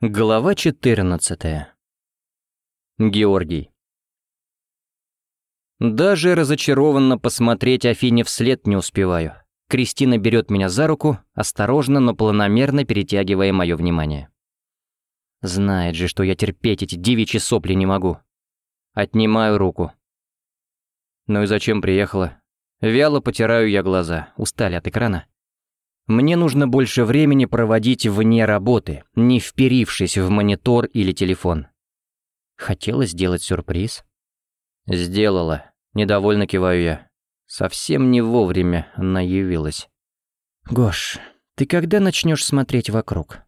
Глава 14. Георгий. Даже разочарованно посмотреть Афине вслед не успеваю. Кристина берет меня за руку, осторожно, но планомерно перетягивая мое внимание. Знает же, что я терпеть эти девичьи сопли не могу. Отнимаю руку. Ну и зачем приехала? Вяло потираю я глаза, устали от экрана. Мне нужно больше времени проводить вне работы, не вперившись в монитор или телефон. Хотела сделать сюрприз? Сделала. Недовольно киваю я. Совсем не вовремя она явилась. «Гош, ты когда начнешь смотреть вокруг?»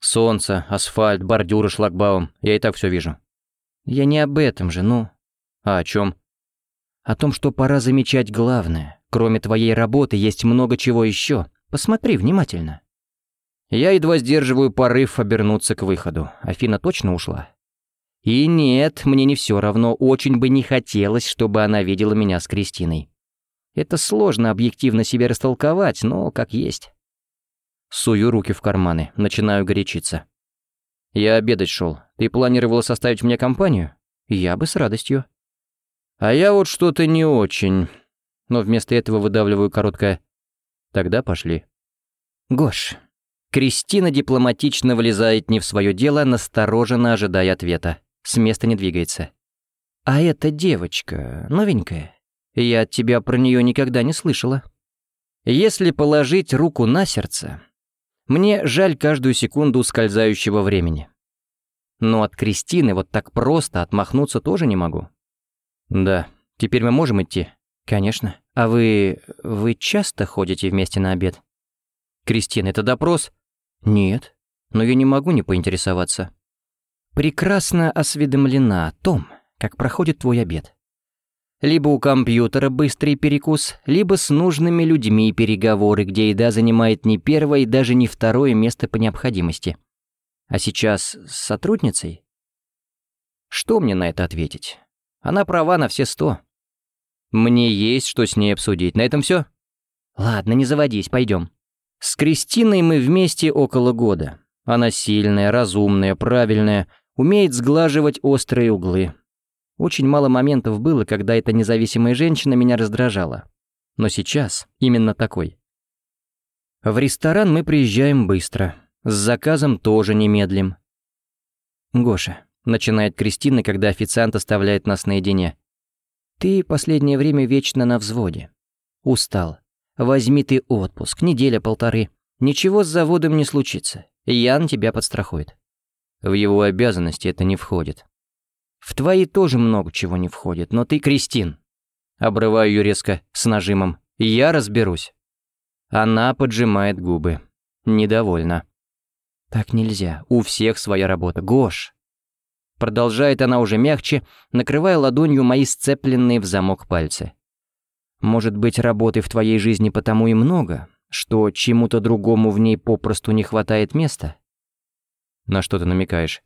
«Солнце, асфальт, бордюры, шлагбаум. Я и так все вижу». «Я не об этом же, ну...» «А о чем? «О том, что пора замечать главное. Кроме твоей работы есть много чего еще. Посмотри внимательно». Я едва сдерживаю порыв обернуться к выходу. Афина точно ушла? И нет, мне не все равно, очень бы не хотелось, чтобы она видела меня с Кристиной. Это сложно объективно себе растолковать, но как есть. Сую руки в карманы, начинаю горячиться. Я обедать шел. Ты планировала составить мне компанию? Я бы с радостью. А я вот что-то не очень но вместо этого выдавливаю короткое «Тогда пошли». «Гош». Кристина дипломатично влезает не в свое дело, настороженно ожидая ответа. С места не двигается. «А эта девочка новенькая. Я от тебя про нее никогда не слышала». Если положить руку на сердце, мне жаль каждую секунду ускользающего времени. Но от Кристины вот так просто отмахнуться тоже не могу. Да, теперь мы можем идти. «Конечно. А вы... вы часто ходите вместе на обед?» «Кристина, это допрос?» «Нет. Но я не могу не поинтересоваться». «Прекрасно осведомлена о том, как проходит твой обед. Либо у компьютера быстрый перекус, либо с нужными людьми переговоры, где еда занимает не первое и даже не второе место по необходимости. А сейчас с сотрудницей? Что мне на это ответить? Она права на все сто. Мне есть что с ней обсудить. На этом все? Ладно, не заводись, пойдем. С Кристиной мы вместе около года. Она сильная, разумная, правильная, умеет сглаживать острые углы. Очень мало моментов было, когда эта независимая женщина меня раздражала. Но сейчас именно такой. В ресторан мы приезжаем быстро. С заказом тоже не. «Гоша», — начинает Кристина, когда официант оставляет нас наедине. Ты последнее время вечно на взводе. Устал. Возьми ты отпуск, неделя-полторы. Ничего с заводом не случится. Ян тебя подстрахует. В его обязанности это не входит. В твои тоже много чего не входит, но ты Кристин. Обрываю ее резко, с нажимом. Я разберусь. Она поджимает губы. Недовольна. Так нельзя. У всех своя работа. Гош, Продолжает она уже мягче, накрывая ладонью мои сцепленные в замок пальцы. «Может быть, работы в твоей жизни потому и много, что чему-то другому в ней попросту не хватает места?» «На что ты намекаешь?»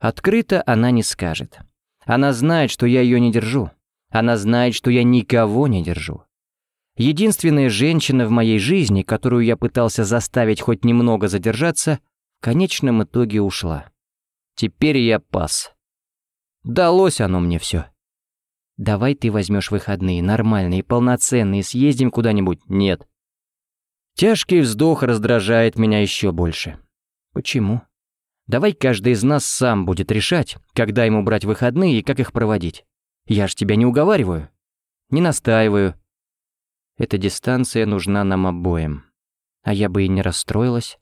Открыто она не скажет. Она знает, что я ее не держу. Она знает, что я никого не держу. Единственная женщина в моей жизни, которую я пытался заставить хоть немного задержаться, в конечном итоге ушла. Теперь я пас. Далось оно мне все. Давай ты возьмешь выходные, нормальные, полноценные, съездим куда-нибудь. Нет. Тяжкий вздох раздражает меня еще больше. Почему? Давай каждый из нас сам будет решать, когда ему брать выходные и как их проводить. Я ж тебя не уговариваю. Не настаиваю. Эта дистанция нужна нам обоим. А я бы и не расстроилась.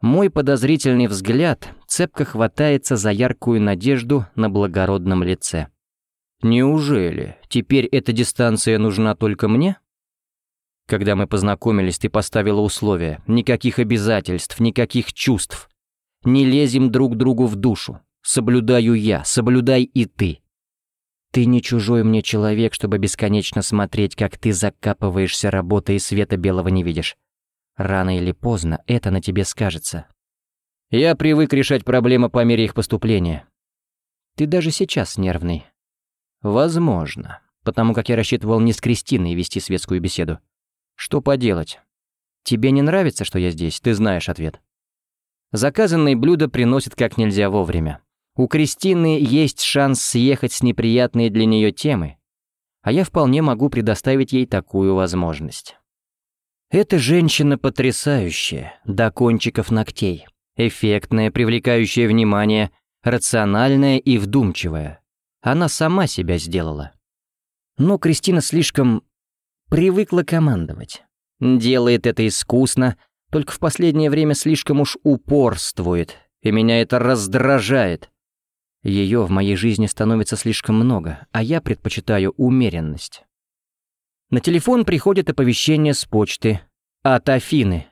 Мой подозрительный взгляд цепко хватается за яркую надежду на благородном лице. «Неужели теперь эта дистанция нужна только мне?» Когда мы познакомились, ты поставила условия. Никаких обязательств, никаких чувств. Не лезем друг другу в душу. Соблюдаю я, соблюдай и ты. Ты не чужой мне человек, чтобы бесконечно смотреть, как ты закапываешься работой и света белого не видишь. Рано или поздно это на тебе скажется. Я привык решать проблемы по мере их поступления. Ты даже сейчас нервный. Возможно, потому как я рассчитывал не с Кристиной вести светскую беседу. Что поделать? Тебе не нравится, что я здесь, ты знаешь ответ. Заказанные блюда приносят как нельзя вовремя. У Кристины есть шанс съехать с неприятной для нее темы, а я вполне могу предоставить ей такую возможность. Эта женщина потрясающая, до кончиков ногтей, эффектная, привлекающая внимание, рациональная и вдумчивая. Она сама себя сделала. Но Кристина слишком привыкла командовать. Делает это искусно, только в последнее время слишком уж упорствует, и меня это раздражает. Ее в моей жизни становится слишком много, а я предпочитаю умеренность. На телефон приходит оповещение с почты. От Афины.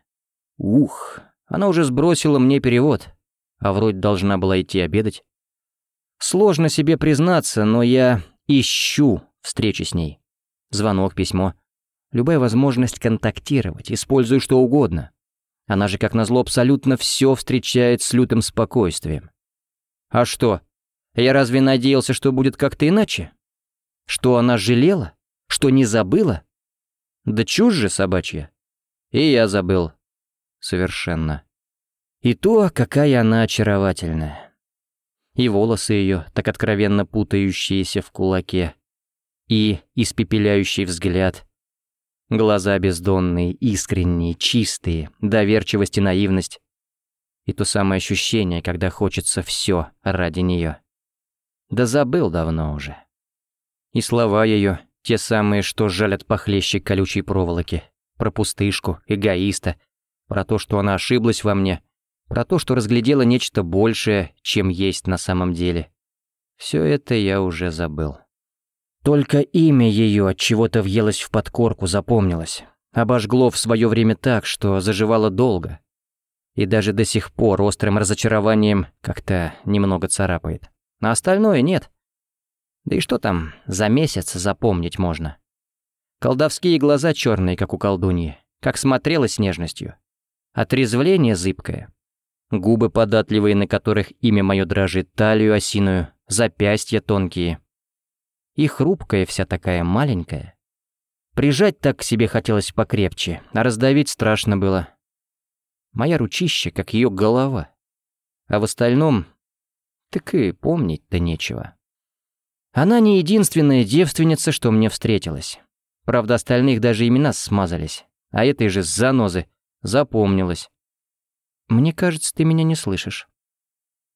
Ух, она уже сбросила мне перевод, а вроде должна была идти обедать. Сложно себе признаться, но я ищу встречи с ней. Звонок, письмо. Любая возможность контактировать, использую что угодно. Она же, как назло, абсолютно все встречает с лютым спокойствием. А что, я разве надеялся, что будет как-то иначе? Что она жалела? Что не забыла? Да чушь же собачья. И я забыл. Совершенно. И то, какая она очаровательная. И волосы ее, так откровенно путающиеся в кулаке. И испепеляющий взгляд. Глаза бездонные, искренние, чистые, доверчивость и наивность. И то самое ощущение, когда хочется все ради нее. Да забыл давно уже. И слова ее, те самые, что жалят похлеще колючей проволоки, про пустышку, эгоиста, про то, что она ошиблась во мне, про то, что разглядела нечто большее, чем есть на самом деле. Все это я уже забыл. Только имя ее от чего-то въелось в подкорку, запомнилось. Обожгло в свое время так, что заживало долго. И даже до сих пор острым разочарованием как-то немного царапает. На остальное нет. Да и что там, за месяц запомнить можно. Колдовские глаза черные, как у колдуньи, как смотрела с нежностью. Отрезвление зыбкое. Губы податливые, на которых имя мое дрожит, талию осиную, запястья тонкие. И хрупкая вся такая маленькая. Прижать так к себе хотелось покрепче, а раздавить страшно было. Моя ручища, как ее голова. А в остальном так и помнить-то нечего. Она не единственная девственница, что мне встретилась. Правда, остальных даже имена смазались. А этой же занозы запомнилась. «Мне кажется, ты меня не слышишь».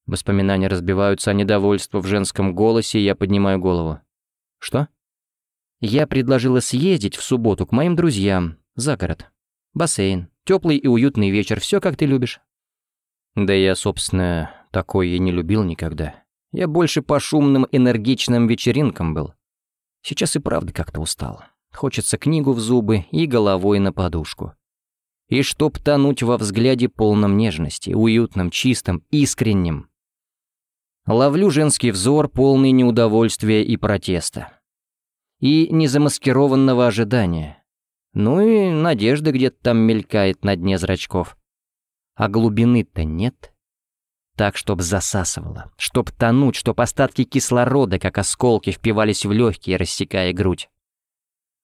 Воспоминания разбиваются о недовольство в женском голосе, и я поднимаю голову. «Что?» «Я предложила съездить в субботу к моим друзьям, за город. Бассейн, теплый и уютный вечер, все как ты любишь». Да я, собственно, такой и не любил никогда. Я больше по шумным, энергичным вечеринкам был. Сейчас и правда как-то устал. Хочется книгу в зубы и головой на подушку. И чтоб тонуть во взгляде полном нежности, уютном, чистом, искреннем. Ловлю женский взор, полный неудовольствия и протеста. И незамаскированного ожидания. Ну и надежда где-то там мелькает на дне зрачков. А глубины-то нет так, чтоб засасывало, чтоб тонуть, чтоб остатки кислорода, как осколки, впивались в легкие, рассекая грудь.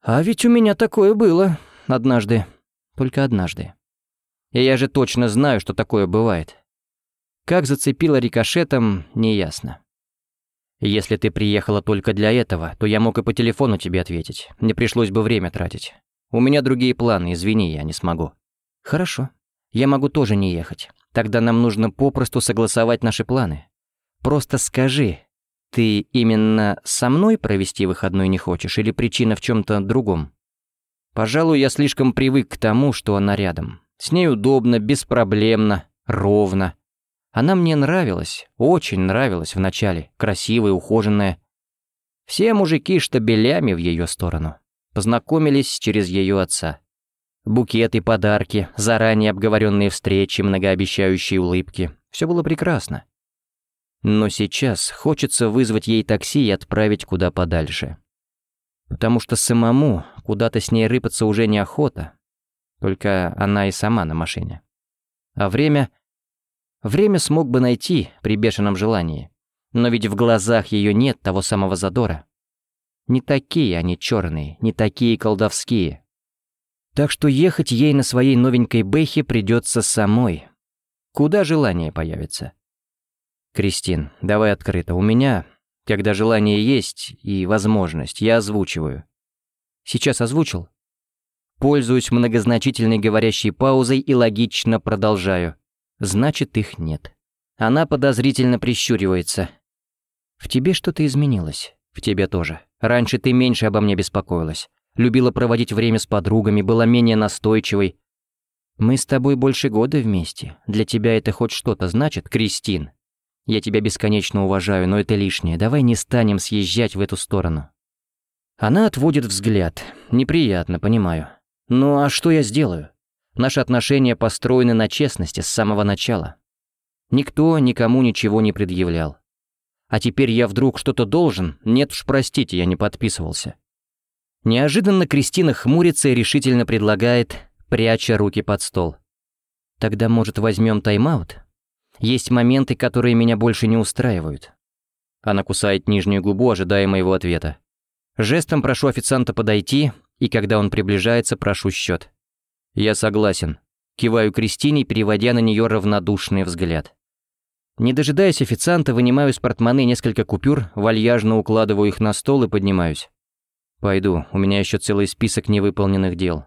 А ведь у меня такое было однажды, только однажды. И я же точно знаю, что такое бывает. Как зацепило рикошетом, неясно. Если ты приехала только для этого, то я мог и по телефону тебе ответить. Мне пришлось бы время тратить. У меня другие планы, извини, я не смогу. Хорошо. Я могу тоже не ехать. Тогда нам нужно попросту согласовать наши планы. Просто скажи, ты именно со мной провести выходной не хочешь или причина в чем-то другом? Пожалуй, я слишком привык к тому, что она рядом. С ней удобно, беспроблемно, ровно. Она мне нравилась, очень нравилась вначале, красивая, ухоженная. Все мужики штабелями в ее сторону. Познакомились через ее отца. Букеты, подарки, заранее обговоренные встречи, многообещающие улыбки. Все было прекрасно. Но сейчас хочется вызвать ей такси и отправить куда подальше. Потому что самому куда-то с ней рыпаться уже неохота. Только она и сама на машине. А время... Время смог бы найти при бешеном желании. Но ведь в глазах ее нет того самого задора. Не такие они черные, не такие колдовские, так что ехать ей на своей новенькой Бэхе придется самой. Куда желание появится? Кристин, давай открыто. У меня, когда желание есть и возможность, я озвучиваю. Сейчас озвучил? Пользуюсь многозначительной говорящей паузой и логично продолжаю. Значит, их нет. Она подозрительно прищуривается. В тебе что-то изменилось. В тебе тоже. Раньше ты меньше обо мне беспокоилась. Любила проводить время с подругами, была менее настойчивой. Мы с тобой больше года вместе. Для тебя это хоть что-то значит, Кристин? Я тебя бесконечно уважаю, но это лишнее. Давай не станем съезжать в эту сторону. Она отводит взгляд. Неприятно, понимаю. Ну а что я сделаю? Наши отношения построены на честности с самого начала. Никто никому ничего не предъявлял. А теперь я вдруг что-то должен? Нет уж, простите, я не подписывался. Неожиданно Кристина хмурится и решительно предлагает, пряча руки под стол. Тогда, может, возьмем тайм-аут? Есть моменты, которые меня больше не устраивают. Она кусает нижнюю губу, ожидая моего ответа. Жестом прошу официанта подойти, и когда он приближается, прошу счет. Я согласен. Киваю Кристине, переводя на нее равнодушный взгляд. Не дожидаясь официанта, вынимаю из портмоне несколько купюр, вальяжно укладываю их на стол и поднимаюсь. Пойду, у меня еще целый список невыполненных дел.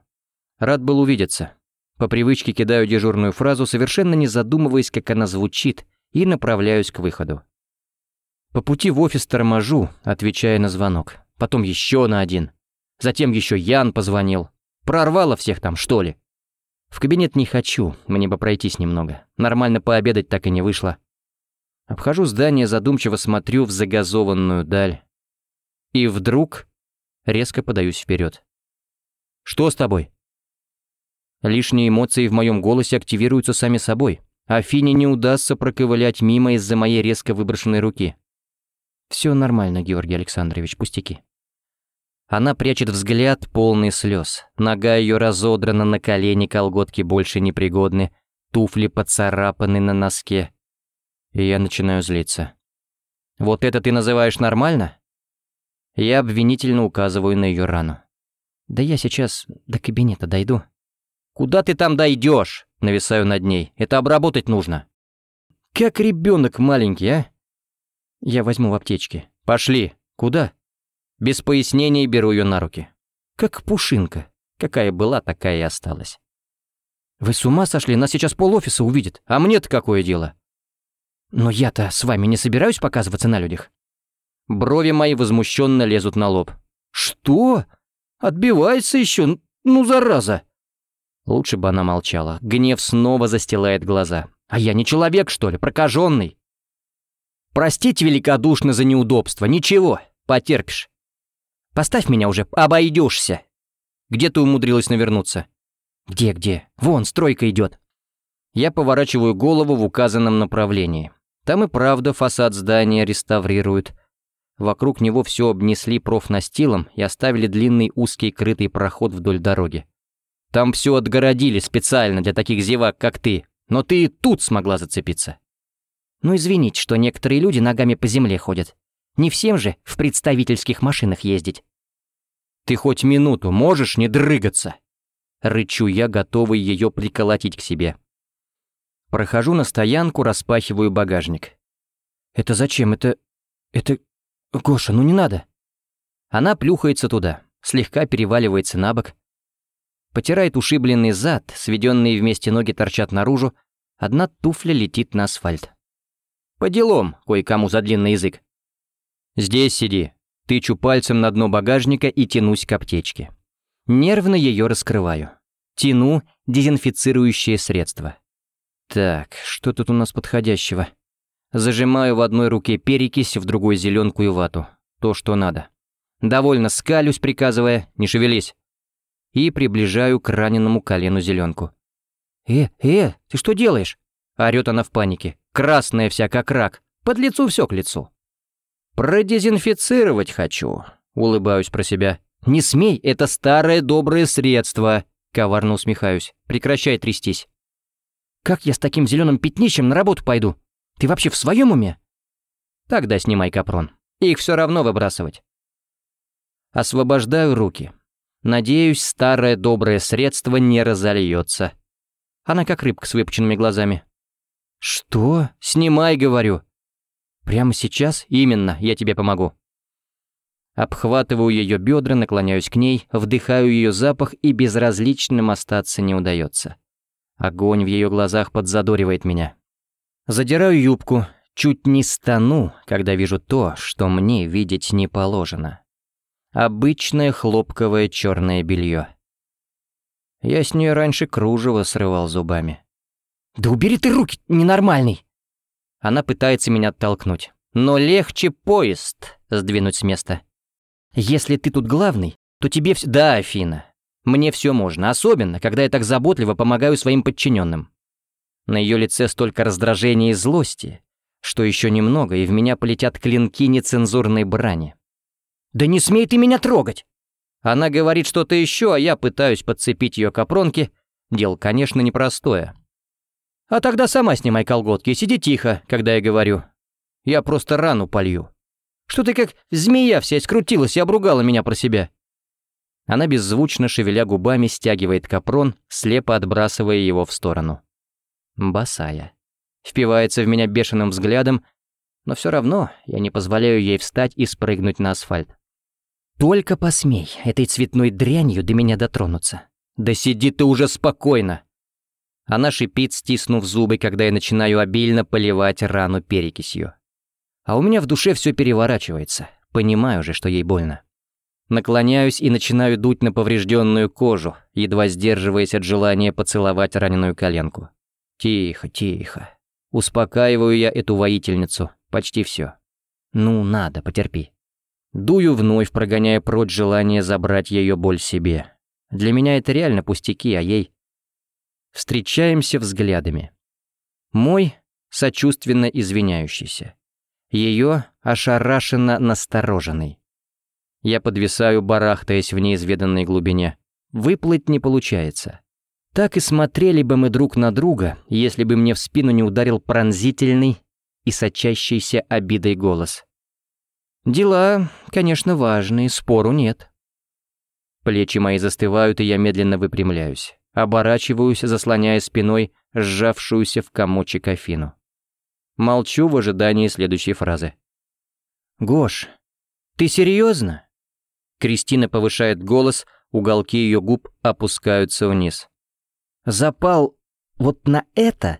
Рад был увидеться. По привычке кидаю дежурную фразу, совершенно не задумываясь, как она звучит, и направляюсь к выходу. По пути в офис торможу, отвечая на звонок. Потом еще на один. Затем еще Ян позвонил. Прорвало всех там, что ли? В кабинет не хочу, мне бы пройтись немного. Нормально пообедать так и не вышло. Обхожу здание, задумчиво смотрю в загазованную даль. И вдруг резко подаюсь вперед. «Что с тобой?» Лишние эмоции в моем голосе активируются сами собой. Афине не удастся проковылять мимо из-за моей резко выброшенной руки. Все нормально, Георгий Александрович, пустяки. Она прячет взгляд, полный слез. Нога ее разодрана на колени, колготки больше непригодны, туфли поцарапаны на носке и я начинаю злиться. «Вот это ты называешь нормально?» Я обвинительно указываю на ее рану. «Да я сейчас до кабинета дойду». «Куда ты там дойдешь? нависаю над ней. «Это обработать нужно». «Как ребенок маленький, а?» «Я возьму в аптечке». «Пошли». «Куда?» Без пояснений беру ее на руки. «Как пушинка. Какая была, такая и осталась». «Вы с ума сошли? Нас сейчас пол офиса увидит. А мне-то какое дело?» Но я-то с вами не собираюсь показываться на людях. Брови мои возмущенно лезут на лоб. Что? Отбивается еще? Ну, зараза! Лучше бы она молчала. Гнев снова застилает глаза. А я не человек, что ли, прокаженный? Простите великодушно за неудобство. Ничего, потерпишь. Поставь меня уже, обойдешься. Где ты умудрилась навернуться? Где-где? Вон, стройка идет. Я поворачиваю голову в указанном направлении. Там и правда фасад здания реставрируют. Вокруг него все обнесли профнастилом и оставили длинный узкий крытый проход вдоль дороги. Там все отгородили специально для таких зевак, как ты, но ты и тут смогла зацепиться. Ну извините, что некоторые люди ногами по земле ходят. Не всем же в представительских машинах ездить. Ты хоть минуту можешь не дрыгаться? Рычу я, готовый ее приколотить к себе. Прохожу на стоянку, распахиваю багажник. «Это зачем? Это... это... Гоша, ну не надо!» Она плюхается туда, слегка переваливается на бок, потирает ушибленный зад, сведенные вместе ноги торчат наружу, одна туфля летит на асфальт. «По делам, кое-кому за длинный язык!» «Здесь сиди!» Тычу пальцем на дно багажника и тянусь к аптечке. Нервно ее раскрываю. Тяну дезинфицирующее средство. Так, что тут у нас подходящего? Зажимаю в одной руке перекись, в другой зеленку и вату. То, что надо. Довольно скалюсь, приказывая «не шевелись». И приближаю к раненому колену зеленку. «Э, э, ты что делаешь?» Орёт она в панике. Красная вся, как рак. Под лицу все к лицу. «Продезинфицировать хочу», — улыбаюсь про себя. «Не смей, это старое доброе средство», — коварно усмехаюсь. «Прекращай трястись». Как я с таким зеленым пятнищем на работу пойду? Ты вообще в своем уме? Тогда снимай капрон. Их все равно выбрасывать. Освобождаю руки. Надеюсь, старое доброе средство не разольется. Она как рыбка с выпученными глазами. «Что? Снимай, говорю». «Прямо сейчас? Именно, я тебе помогу». Обхватываю ее бедра, наклоняюсь к ней, вдыхаю ее запах и безразличным остаться не удается. Огонь в ее глазах подзадоривает меня. Задираю юбку, чуть не стану, когда вижу то, что мне видеть не положено. Обычное хлопковое черное белье. Я с нее раньше кружево срывал зубами. «Да убери ты руки, ненормальный!» Она пытается меня оттолкнуть. Но легче поезд сдвинуть с места. Если ты тут главный, то тебе все... Да, Афина, мне все можно, особенно, когда я так заботливо помогаю своим подчиненным. На ее лице столько раздражения и злости, что еще немного, и в меня полетят клинки нецензурной брани. «Да не смей ты меня трогать!» Она говорит что-то еще, а я пытаюсь подцепить ее капронки. Дело, конечно, непростое. А тогда сама снимай колготки и сиди тихо, когда я говорю. Я просто рану полью. Что ты как змея вся скрутилась и обругала меня про себя?» Она беззвучно, шевеля губами, стягивает капрон, слепо отбрасывая его в сторону. Босая. Впивается в меня бешеным взглядом, но все равно я не позволяю ей встать и спрыгнуть на асфальт. «Только посмей этой цветной дрянью до меня дотронуться. Да сиди ты уже спокойно!» Она шипит, стиснув зубы, когда я начинаю обильно поливать рану перекисью. А у меня в душе все переворачивается. Понимаю же, что ей больно. Наклоняюсь и начинаю дуть на поврежденную кожу, едва сдерживаясь от желания поцеловать раненую коленку. Тихо, тихо. Успокаиваю я эту воительницу. Почти все. Ну, надо, потерпи. Дую вновь, прогоняя прочь желание забрать ее боль себе. Для меня это реально пустяки, а ей... Встречаемся взглядами. Мой сочувственно извиняющийся ее ошарашенно настороженный. Я подвисаю, барахтаясь в неизведанной глубине. Выплыть не получается. Так и смотрели бы мы друг на друга, если бы мне в спину не ударил пронзительный и сочащийся обидой голос. «Дела, конечно, важные, спору нет». Плечи мои застывают, и я медленно выпрямляюсь. Оборачиваюсь, заслоняя спиной сжавшуюся в комочек Афину. Молчу в ожидании следующей фразы. «Гош, ты серьезно? Кристина повышает голос, уголки ее губ опускаются вниз. «Запал вот на это?»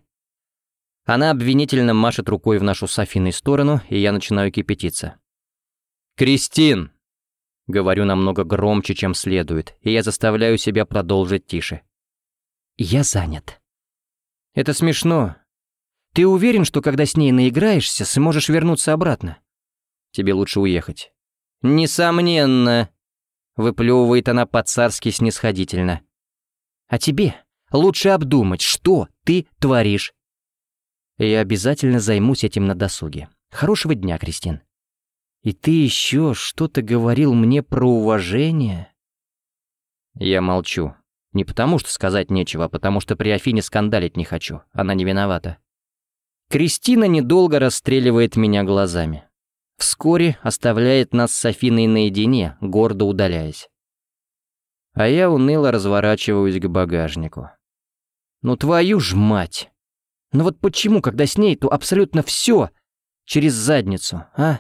Она обвинительно машет рукой в нашу с Афиной сторону, и я начинаю кипятиться. «Кристин!» Говорю намного громче, чем следует, и я заставляю себя продолжить тише. «Я занят». «Это смешно, ты уверен, что когда с ней наиграешься, сможешь вернуться обратно? Тебе лучше уехать. Несомненно, выплевывает она по-царски снисходительно. А тебе лучше обдумать, что ты творишь. Я обязательно займусь этим на досуге. Хорошего дня, Кристин. И ты еще что-то говорил мне про уважение? Я молчу. Не потому, что сказать нечего, а потому что при Афине скандалить не хочу. Она не виновата. Кристина недолго расстреливает меня глазами. Вскоре оставляет нас с Афиной наедине, гордо удаляясь. А я уныло разворачиваюсь к багажнику. Ну твою ж мать! Ну вот почему, когда с ней, то абсолютно все через задницу, а?